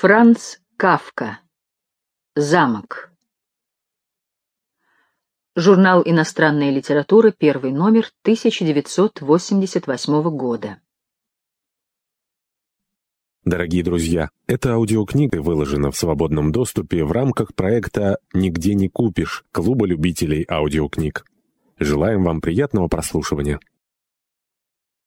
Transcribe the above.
Франц Кафка. Замок. Журнал «Иностранная литература», первый номер, 1988 года. Дорогие друзья, эта аудиокнига выложена в свободном доступе в рамках проекта «Нигде не купишь» Клуба любителей аудиокниг. Желаем вам приятного прослушивания.